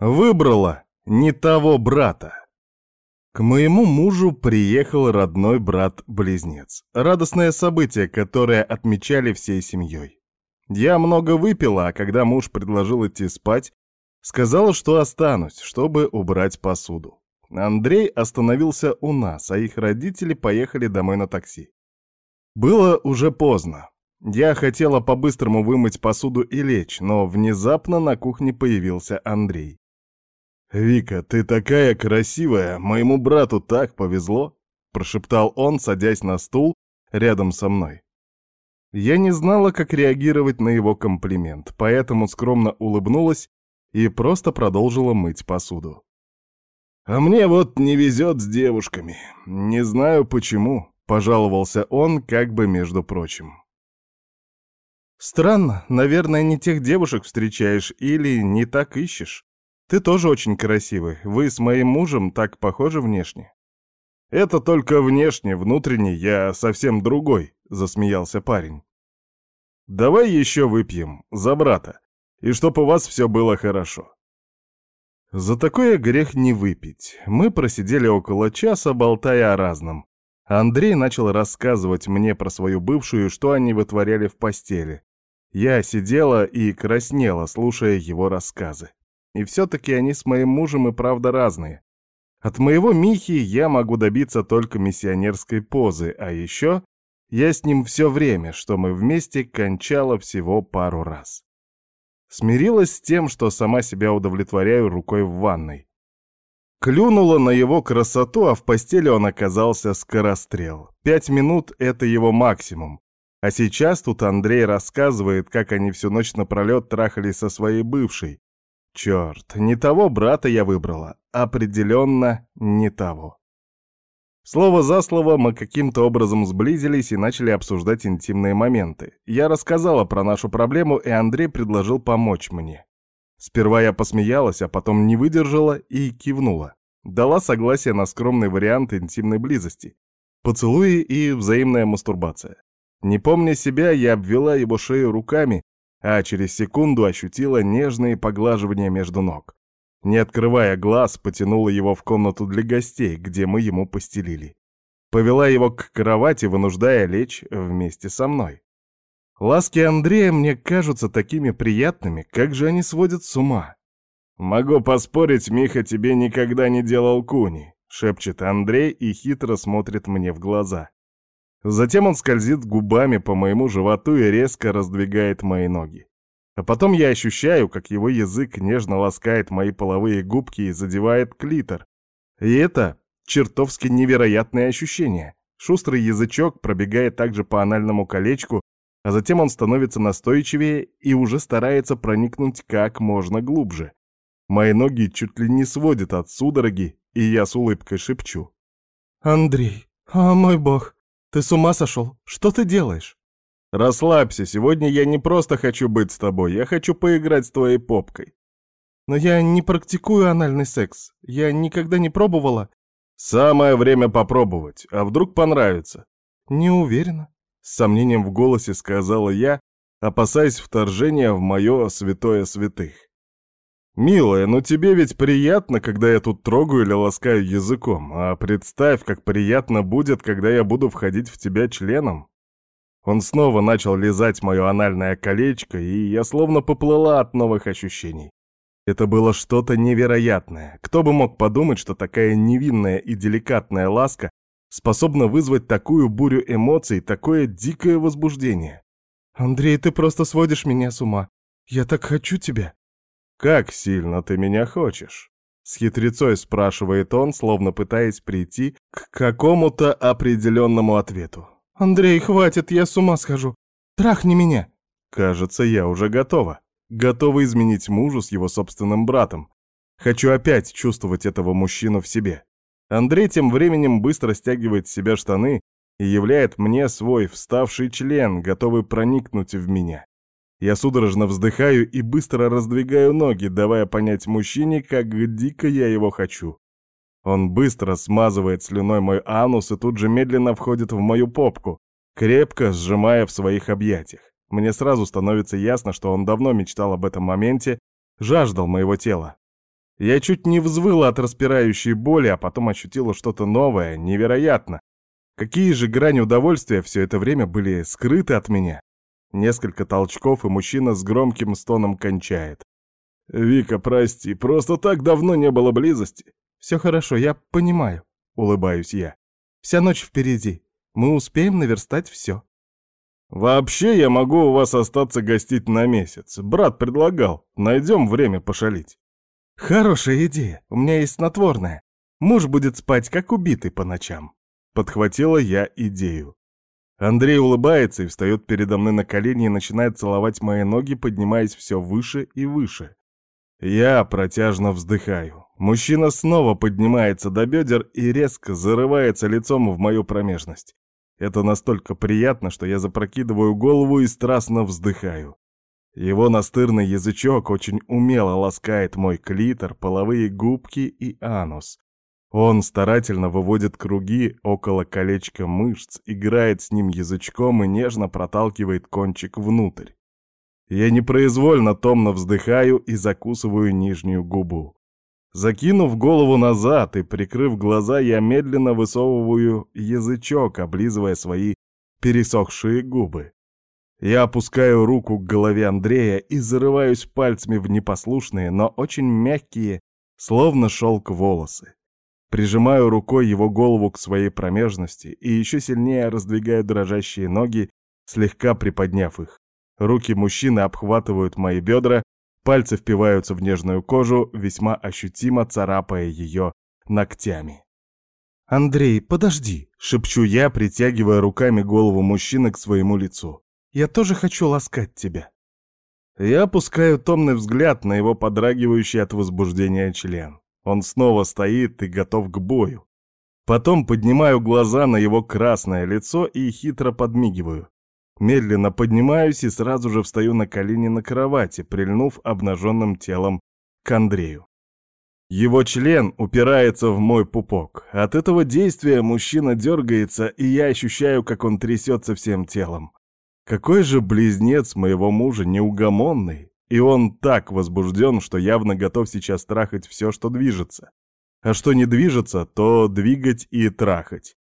Выбрала не того брата. К моему мужу приехал родной брат-близнец. Радостное событие, которое отмечали всей семьей. Я много выпила, а когда муж предложил идти спать, сказала, что останусь, чтобы убрать посуду. Андрей остановился у нас, а их родители поехали домой на такси. Было уже поздно. Я хотела по-быстрому вымыть посуду и лечь, но внезапно на кухне появился Андрей. «Вика, ты такая красивая, моему брату так повезло!» — прошептал он, садясь на стул рядом со мной. Я не знала, как реагировать на его комплимент, поэтому скромно улыбнулась и просто продолжила мыть посуду. «А мне вот не везет с девушками. Не знаю почему», — пожаловался он как бы между прочим. «Странно, наверное, не тех девушек встречаешь или не так ищешь. Ты тоже очень красивый, вы с моим мужем так похожи внешне». «Это только внешне, внутренне я совсем другой», — засмеялся парень. «Давай еще выпьем, за брата, и чтоб у вас все было хорошо». За такое грех не выпить. Мы просидели около часа, болтая о разном. Андрей начал рассказывать мне про свою бывшую, что они вытворяли в постели. Я сидела и краснела, слушая его рассказы. И все-таки они с моим мужем и правда разные. От моего Михи я могу добиться только миссионерской позы, а еще я с ним все время, что мы вместе, кончала всего пару раз. Смирилась с тем, что сама себя удовлетворяю рукой в ванной. Клюнула на его красоту, а в постели он оказался скорострел. Пять минут — это его максимум. А сейчас тут Андрей рассказывает, как они всю ночь напролет трахались со своей бывшей. Черт, не того брата я выбрала. Определенно не того. Слово за слово мы каким-то образом сблизились и начали обсуждать интимные моменты. Я рассказала про нашу проблему, и Андрей предложил помочь мне. Сперва я посмеялась, а потом не выдержала и кивнула. Дала согласие на скромный вариант интимной близости. Поцелуи и взаимная мастурбация. Не помня себя, я обвела его шею руками, а через секунду ощутила нежные поглаживания между ног. Не открывая глаз, потянула его в комнату для гостей, где мы ему постелили. Повела его к кровати, вынуждая лечь вместе со мной. Ласки Андрея мне кажутся такими приятными, как же они сводят с ума. «Могу поспорить, Миха тебе никогда не делал куни», — шепчет Андрей и хитро смотрит мне в глаза. Затем он скользит губами по моему животу и резко раздвигает мои ноги. А потом я ощущаю, как его язык нежно ласкает мои половые губки и задевает клитор. И это чертовски невероятное ощущение. Шустрый язычок пробегает также по анальному колечку, а затем он становится настойчивее и уже старается проникнуть как можно глубже. Мои ноги чуть ли не сводят от судороги, и я с улыбкой шепчу. «Андрей, о мой бог, ты с ума сошел? Что ты делаешь?» «Расслабься, сегодня я не просто хочу быть с тобой, я хочу поиграть с твоей попкой». «Но я не практикую анальный секс. Я никогда не пробовала». «Самое время попробовать. А вдруг понравится?» «Не уверена», — с сомнением в голосе сказала я, опасаясь вторжения в мое святое святых. «Милая, ну тебе ведь приятно, когда я тут трогаю или ласкаю языком, а представь, как приятно будет, когда я буду входить в тебя членом». Он снова начал лизать мое анальное колечко, и я словно поплыла от новых ощущений. Это было что-то невероятное. Кто бы мог подумать, что такая невинная и деликатная ласка способна вызвать такую бурю эмоций, такое дикое возбуждение. «Андрей, ты просто сводишь меня с ума. Я так хочу тебя». «Как сильно ты меня хочешь?» С хитрецой спрашивает он, словно пытаясь прийти к какому-то определенному ответу. «Андрей, хватит, я с ума схожу. Трахни меня!» Кажется, я уже готова. Готова изменить мужу с его собственным братом. Хочу опять чувствовать этого мужчину в себе. Андрей тем временем быстро стягивает с себя штаны и являет мне свой вставший член, готовый проникнуть в меня. Я судорожно вздыхаю и быстро раздвигаю ноги, давая понять мужчине, как дико я его хочу. Он быстро смазывает слюной мой анус и тут же медленно входит в мою попку, крепко сжимая в своих объятиях. Мне сразу становится ясно, что он давно мечтал об этом моменте, жаждал моего тела. Я чуть не взвыла от распирающей боли, а потом ощутила что-то новое, невероятно. Какие же грани удовольствия все это время были скрыты от меня. Несколько толчков, и мужчина с громким стоном кончает. «Вика, прости, просто так давно не было близости». «Все хорошо, я понимаю», — улыбаюсь я. «Вся ночь впереди. Мы успеем наверстать все». «Вообще я могу у вас остаться гостить на месяц. Брат предлагал. Найдем время пошалить». «Хорошая идея. У меня есть снотворное. Муж будет спать, как убитый по ночам». Подхватила я идею. Андрей улыбается и встает передо мной на колени и начинает целовать мои ноги, поднимаясь все выше и выше. Я протяжно вздыхаю. Мужчина снова поднимается до бедер и резко зарывается лицом в мою промежность. Это настолько приятно, что я запрокидываю голову и страстно вздыхаю. Его настырный язычок очень умело ласкает мой клитор, половые губки и анус. Он старательно выводит круги около колечка мышц, играет с ним язычком и нежно проталкивает кончик внутрь. Я непроизвольно томно вздыхаю и закусываю нижнюю губу. Закинув голову назад и прикрыв глаза, я медленно высовываю язычок, облизывая свои пересохшие губы. Я опускаю руку к голове Андрея и зарываюсь пальцами в непослушные, но очень мягкие, словно шелк волосы. Прижимаю рукой его голову к своей промежности и еще сильнее раздвигаю дрожащие ноги, слегка приподняв их. Руки мужчины обхватывают мои бедра, пальцы впиваются в нежную кожу, весьма ощутимо царапая ее ногтями. «Андрей, подожди!» — шепчу я, притягивая руками голову мужчины к своему лицу. «Я тоже хочу ласкать тебя». Я опускаю томный взгляд на его подрагивающий от возбуждения член. Он снова стоит и готов к бою. Потом поднимаю глаза на его красное лицо и хитро подмигиваю. Медленно поднимаюсь и сразу же встаю на колени на кровати, прильнув обнаженным телом к Андрею. Его член упирается в мой пупок. От этого действия мужчина дергается, и я ощущаю, как он трясется всем телом. Какой же близнец моего мужа неугомонный, и он так возбужден, что явно готов сейчас трахать все, что движется. А что не движется, то двигать и трахать.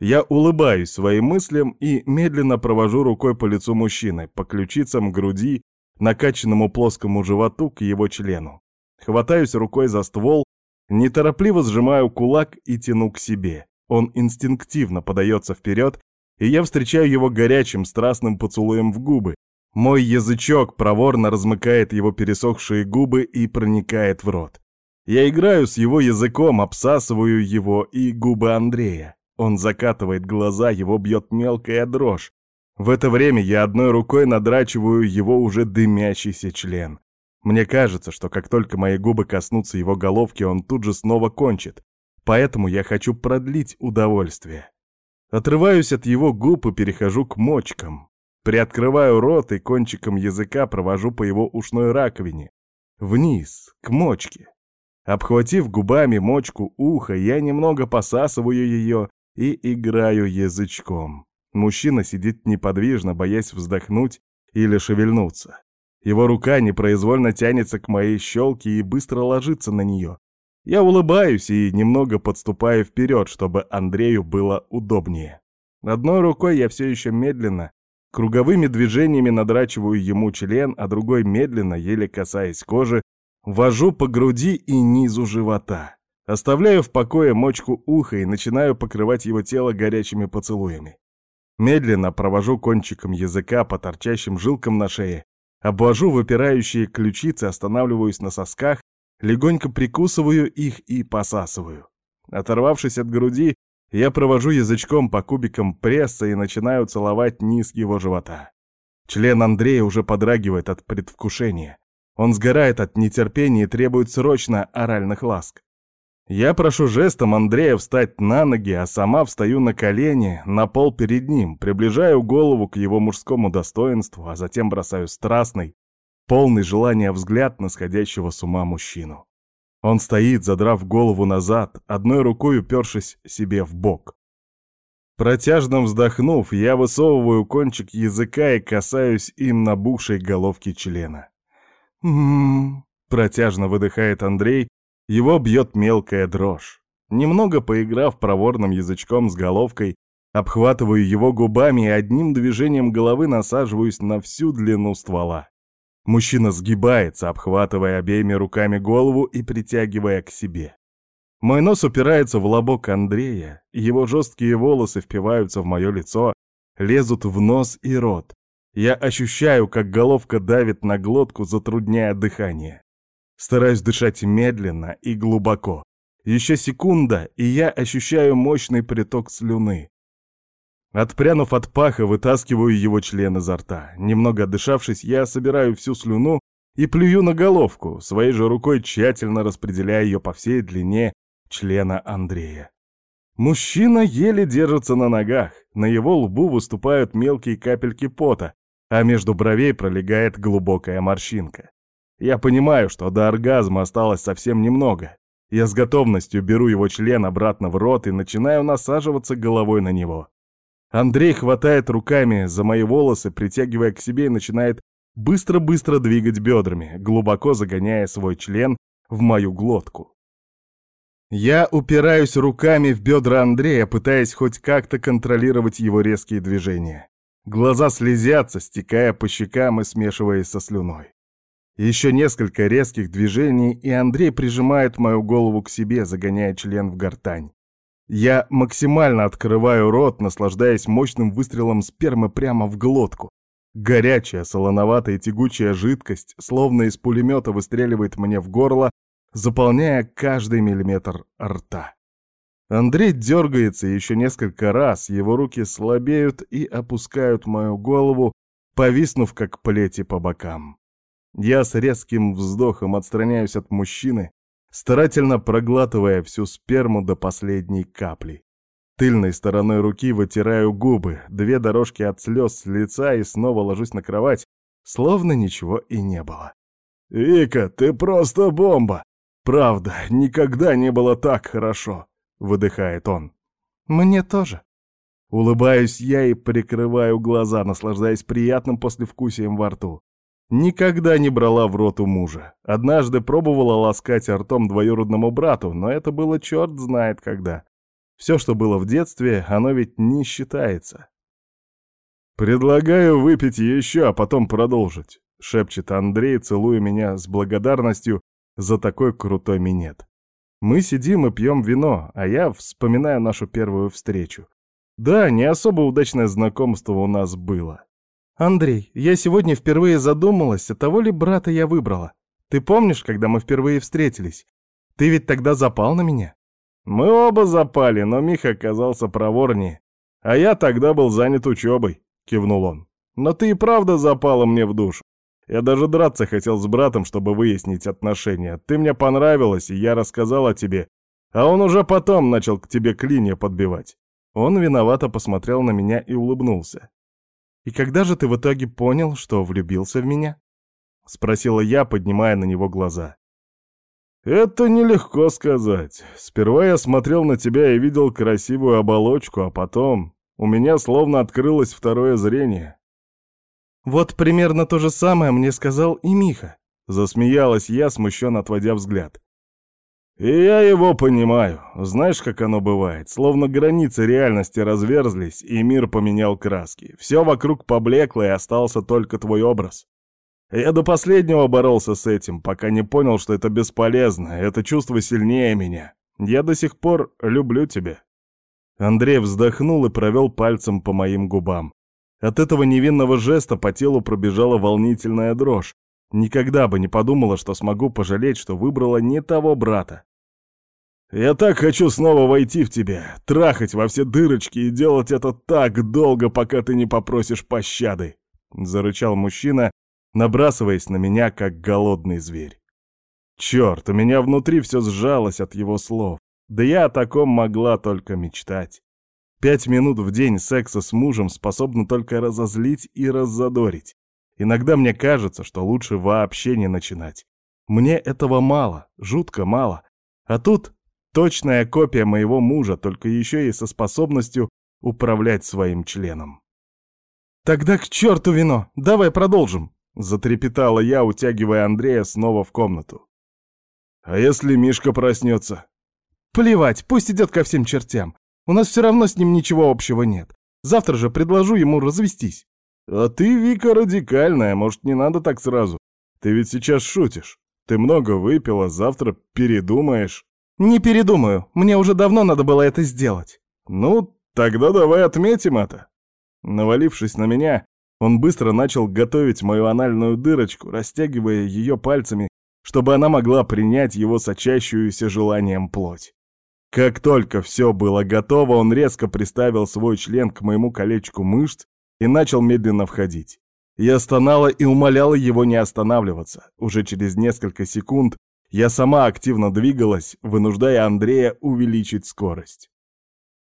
Я улыбаюсь своим мыслям и медленно провожу рукой по лицу мужчины, по ключицам груди, накачанному плоскому животу к его члену. Хватаюсь рукой за ствол, неторопливо сжимаю кулак и тяну к себе. Он инстинктивно подается вперед, и я встречаю его горячим страстным поцелуем в губы, мой язычок проворно размыкает его пересохшие губы и проникает в рот. Я играю с его языком, обсасываю его и губы Андрея. Он закатывает глаза, его бьет мелкая дрожь. В это время я одной рукой надрачиваю его уже дымящийся член. Мне кажется, что как только мои губы коснутся его головки, он тут же снова кончит. Поэтому я хочу продлить удовольствие. Отрываюсь от его губ и перехожу к мочкам. Приоткрываю рот и кончиком языка провожу по его ушной раковине. Вниз, к мочке. Обхватив губами мочку уха, я немного посасываю ее и играю язычком. Мужчина сидит неподвижно, боясь вздохнуть или шевельнуться. Его рука непроизвольно тянется к моей щелке и быстро ложится на нее. Я улыбаюсь и немного подступаю вперед, чтобы Андрею было удобнее. Одной рукой я все еще медленно Круговыми движениями надрачиваю ему член, а другой медленно, еле касаясь кожи, вожу по груди и низу живота. Оставляю в покое мочку уха и начинаю покрывать его тело горячими поцелуями. Медленно провожу кончиком языка по торчащим жилкам на шее, обвожу выпирающие ключицы, останавливаюсь на сосках, легонько прикусываю их и посасываю. Оторвавшись от груди, я провожу язычком по кубикам пресса и начинаю целовать низ его живота. Член Андрея уже подрагивает от предвкушения. Он сгорает от нетерпения и требует срочно оральных ласк. Я прошу жестом Андрея встать на ноги, а сама встаю на колени, на пол перед ним, приближаю голову к его мужскому достоинству, а затем бросаю страстный, полный желания взгляд на сходящего с ума мужчину. Он стоит, задрав голову назад, одной рукой упершись себе в бок. Протяжно вздохнув, я высовываю кончик языка и касаюсь им набухшей головки члена. «М-м-м», протяжно выдыхает Андрей, Его бьет мелкая дрожь. Немного поиграв проворным язычком с головкой, обхватываю его губами и одним движением головы насаживаюсь на всю длину ствола. Мужчина сгибается, обхватывая обеими руками голову и притягивая к себе. Мой нос упирается в лобок Андрея, его жесткие волосы впиваются в мое лицо, лезут в нос и рот. Я ощущаю, как головка давит на глотку, затрудняя дыхание. Стараюсь дышать медленно и глубоко. Еще секунда, и я ощущаю мощный приток слюны. Отпрянув от паха, вытаскиваю его член изо рта. Немного отдышавшись, я собираю всю слюну и плюю на головку, своей же рукой тщательно распределяя ее по всей длине члена Андрея. Мужчина еле держится на ногах, на его лбу выступают мелкие капельки пота, а между бровей пролегает глубокая морщинка. Я понимаю, что до оргазма осталось совсем немного. Я с готовностью беру его член обратно в рот и начинаю насаживаться головой на него. Андрей хватает руками за мои волосы, притягивая к себе и начинает быстро-быстро двигать бедрами, глубоко загоняя свой член в мою глотку. Я упираюсь руками в бедра Андрея, пытаясь хоть как-то контролировать его резкие движения. Глаза слезятся, стекая по щекам и смешиваясь со слюной. Еще несколько резких движений, и Андрей прижимает мою голову к себе, загоняя член в гортань. Я максимально открываю рот, наслаждаясь мощным выстрелом спермы прямо в глотку. Горячая, солоноватая тягучая жидкость, словно из пулемета, выстреливает мне в горло, заполняя каждый миллиметр рта. Андрей дергается еще несколько раз, его руки слабеют и опускают мою голову, повиснув как плети по бокам. Я с резким вздохом отстраняюсь от мужчины, старательно проглатывая всю сперму до последней капли. Тыльной стороной руки вытираю губы, две дорожки от слез с лица и снова ложусь на кровать, словно ничего и не было. «Вика, ты просто бомба! Правда, никогда не было так хорошо!» — выдыхает он. «Мне тоже». Улыбаюсь я и прикрываю глаза, наслаждаясь приятным послевкусием во рту. Никогда не брала в рот у мужа. Однажды пробовала ласкать ртом двоюродному брату, но это было черт знает когда. Все, что было в детстве, оно ведь не считается. «Предлагаю выпить еще, а потом продолжить», — шепчет Андрей, целуя меня с благодарностью за такой крутой минет. Мы сидим и пьем вино, а я вспоминаю нашу первую встречу. Да, не особо удачное знакомство у нас было. «Андрей, я сегодня впервые задумалась, от того ли брата я выбрала. Ты помнишь, когда мы впервые встретились? Ты ведь тогда запал на меня?» «Мы оба запали, но Миха оказался проворнее. А я тогда был занят учебой», — кивнул он. «Но ты и правда запала мне в душу. Я даже драться хотел с братом, чтобы выяснить отношения. Ты мне понравилась, и я рассказал о тебе. А он уже потом начал к тебе клинья подбивать». Он виновато посмотрел на меня и улыбнулся. «И когда же ты в итоге понял, что влюбился в меня?» — спросила я, поднимая на него глаза. «Это нелегко сказать. Сперва я смотрел на тебя и видел красивую оболочку, а потом у меня словно открылось второе зрение». «Вот примерно то же самое мне сказал и Миха», — засмеялась я, смущенно отводя взгляд. И я его понимаю. Знаешь, как оно бывает? Словно границы реальности разверзлись, и мир поменял краски. Все вокруг поблекло, и остался только твой образ. Я до последнего боролся с этим, пока не понял, что это бесполезно, это чувство сильнее меня. Я до сих пор люблю тебя. Андрей вздохнул и провел пальцем по моим губам. От этого невинного жеста по телу пробежала волнительная дрожь, Никогда бы не подумала, что смогу пожалеть, что выбрала не того брата. «Я так хочу снова войти в тебя, трахать во все дырочки и делать это так долго, пока ты не попросишь пощады!» — зарычал мужчина, набрасываясь на меня, как голодный зверь. Черт, у меня внутри все сжалось от его слов. Да я о таком могла только мечтать. Пять минут в день секса с мужем способны только разозлить и раззадорить. Иногда мне кажется, что лучше вообще не начинать. Мне этого мало, жутко мало. А тут точная копия моего мужа, только еще и со способностью управлять своим членом. «Тогда к черту вино! Давай продолжим!» — затрепетала я, утягивая Андрея снова в комнату. А если Мишка проснется? Плевать, пусть идет ко всем чертям. У нас все равно с ним ничего общего нет. Завтра же предложу ему развестись. А ты, Вика, радикальная, может, не надо так сразу? Ты ведь сейчас шутишь. Ты много выпила, завтра передумаешь. Не передумаю, мне уже давно надо было это сделать. Ну, тогда давай отметим это. Навалившись на меня, он быстро начал готовить мою анальную дырочку, растягивая ее пальцами, чтобы она могла принять его сочащуюся желанием плоть. Как только все было готово, он резко приставил свой член к моему колечку мышц и начал медленно входить. Я стонала и умоляла его не останавливаться. Уже через несколько секунд я сама активно двигалась, вынуждая Андрея увеличить скорость.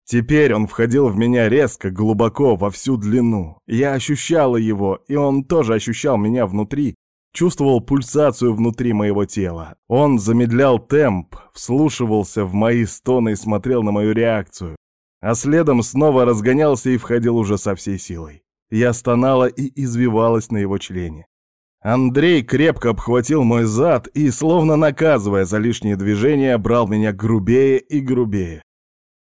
Теперь он входил в меня резко, глубоко, во всю длину. Я ощущала его, и он тоже ощущал меня внутри, чувствовал пульсацию внутри моего тела. Он замедлял темп, вслушивался в мои стоны и смотрел на мою реакцию. А следом снова разгонялся и входил уже со всей силой. Я стонала и извивалась на его члене. Андрей крепко обхватил мой зад и, словно наказывая за лишние движения, брал меня грубее и грубее.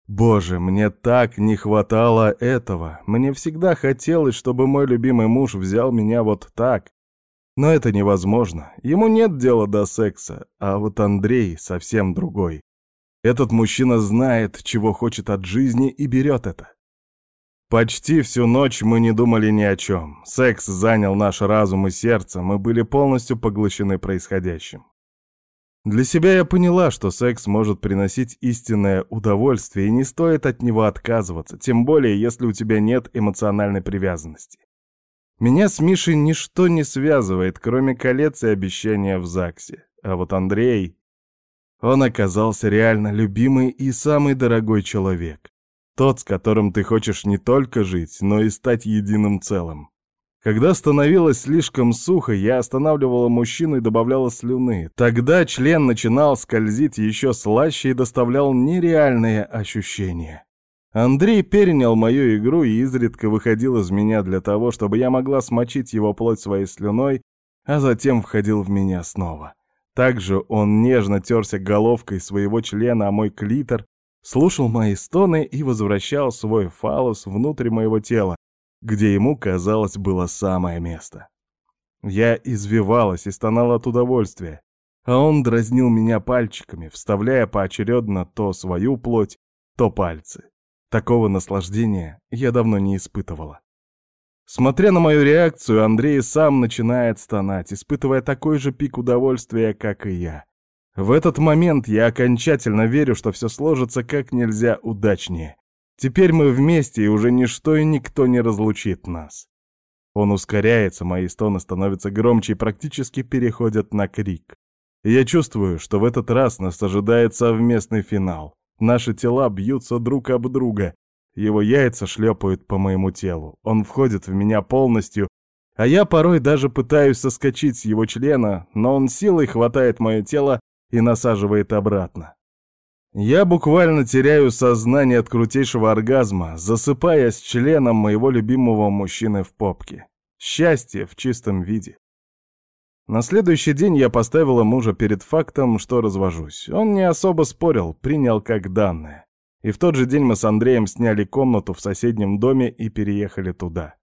Боже, мне так не хватало этого. Мне всегда хотелось, чтобы мой любимый муж взял меня вот так. Но это невозможно. Ему нет дела до секса, а вот Андрей совсем другой. Этот мужчина знает, чего хочет от жизни и берет это. Почти всю ночь мы не думали ни о чем. Секс занял наш разум и сердце, мы были полностью поглощены происходящим. Для себя я поняла, что секс может приносить истинное удовольствие, и не стоит от него отказываться, тем более, если у тебя нет эмоциональной привязанности. Меня с Мишей ничто не связывает, кроме колец и обещания в ЗАГСе. А вот Андрей... Он оказался реально любимый и самый дорогой человек. Тот, с которым ты хочешь не только жить, но и стать единым целым. Когда становилось слишком сухо, я останавливала мужчину и добавляла слюны. Тогда член начинал скользить еще слаще и доставлял нереальные ощущения. Андрей перенял мою игру и изредка выходил из меня для того, чтобы я могла смочить его плоть своей слюной, а затем входил в меня снова. Также он нежно терся головкой своего члена о мой клитор, слушал мои стоны и возвращал свой фалос внутрь моего тела, где ему, казалось, было самое место. Я извивалась и стонала от удовольствия, а он дразнил меня пальчиками, вставляя поочередно то свою плоть, то пальцы. Такого наслаждения я давно не испытывала. Смотря на мою реакцию, Андрей сам начинает стонать, испытывая такой же пик удовольствия, как и я. В этот момент я окончательно верю, что все сложится как нельзя удачнее, Теперь мы вместе, и уже ничто и никто не разлучит нас. Он ускоряется, мои стоны становятся громче и практически переходят на крик. я чувствую, что в этот раз нас ожидает совместный финал. Наши тела бьются друг об друга. Его яйца шлепают по моему телу. Он входит в меня полностью, а я порой даже пытаюсь соскочить с его члена, но он силой хватает мое тело и насаживает обратно. Я буквально теряю сознание от крутейшего оргазма, засыпая с членом моего любимого мужчины в попке. Счастье в чистом виде. На следующий день я поставила мужа перед фактом, что развожусь. Он не особо спорил, принял как данное. И в тот же день мы с Андреем сняли комнату в соседнем доме и переехали туда.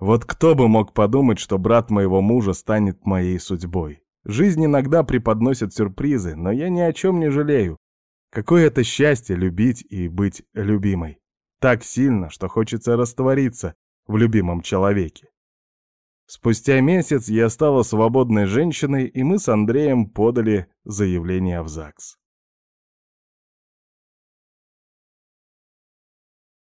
Вот кто бы мог подумать, что брат моего мужа станет моей судьбой. Жизнь иногда преподносит сюрпризы, но я ни о чем не жалею. Какое это счастье любить и быть любимой. Так сильно, что хочется раствориться в любимом человеке. Спустя месяц я стала свободной женщиной, и мы с Андреем подали заявление в ЗАГС.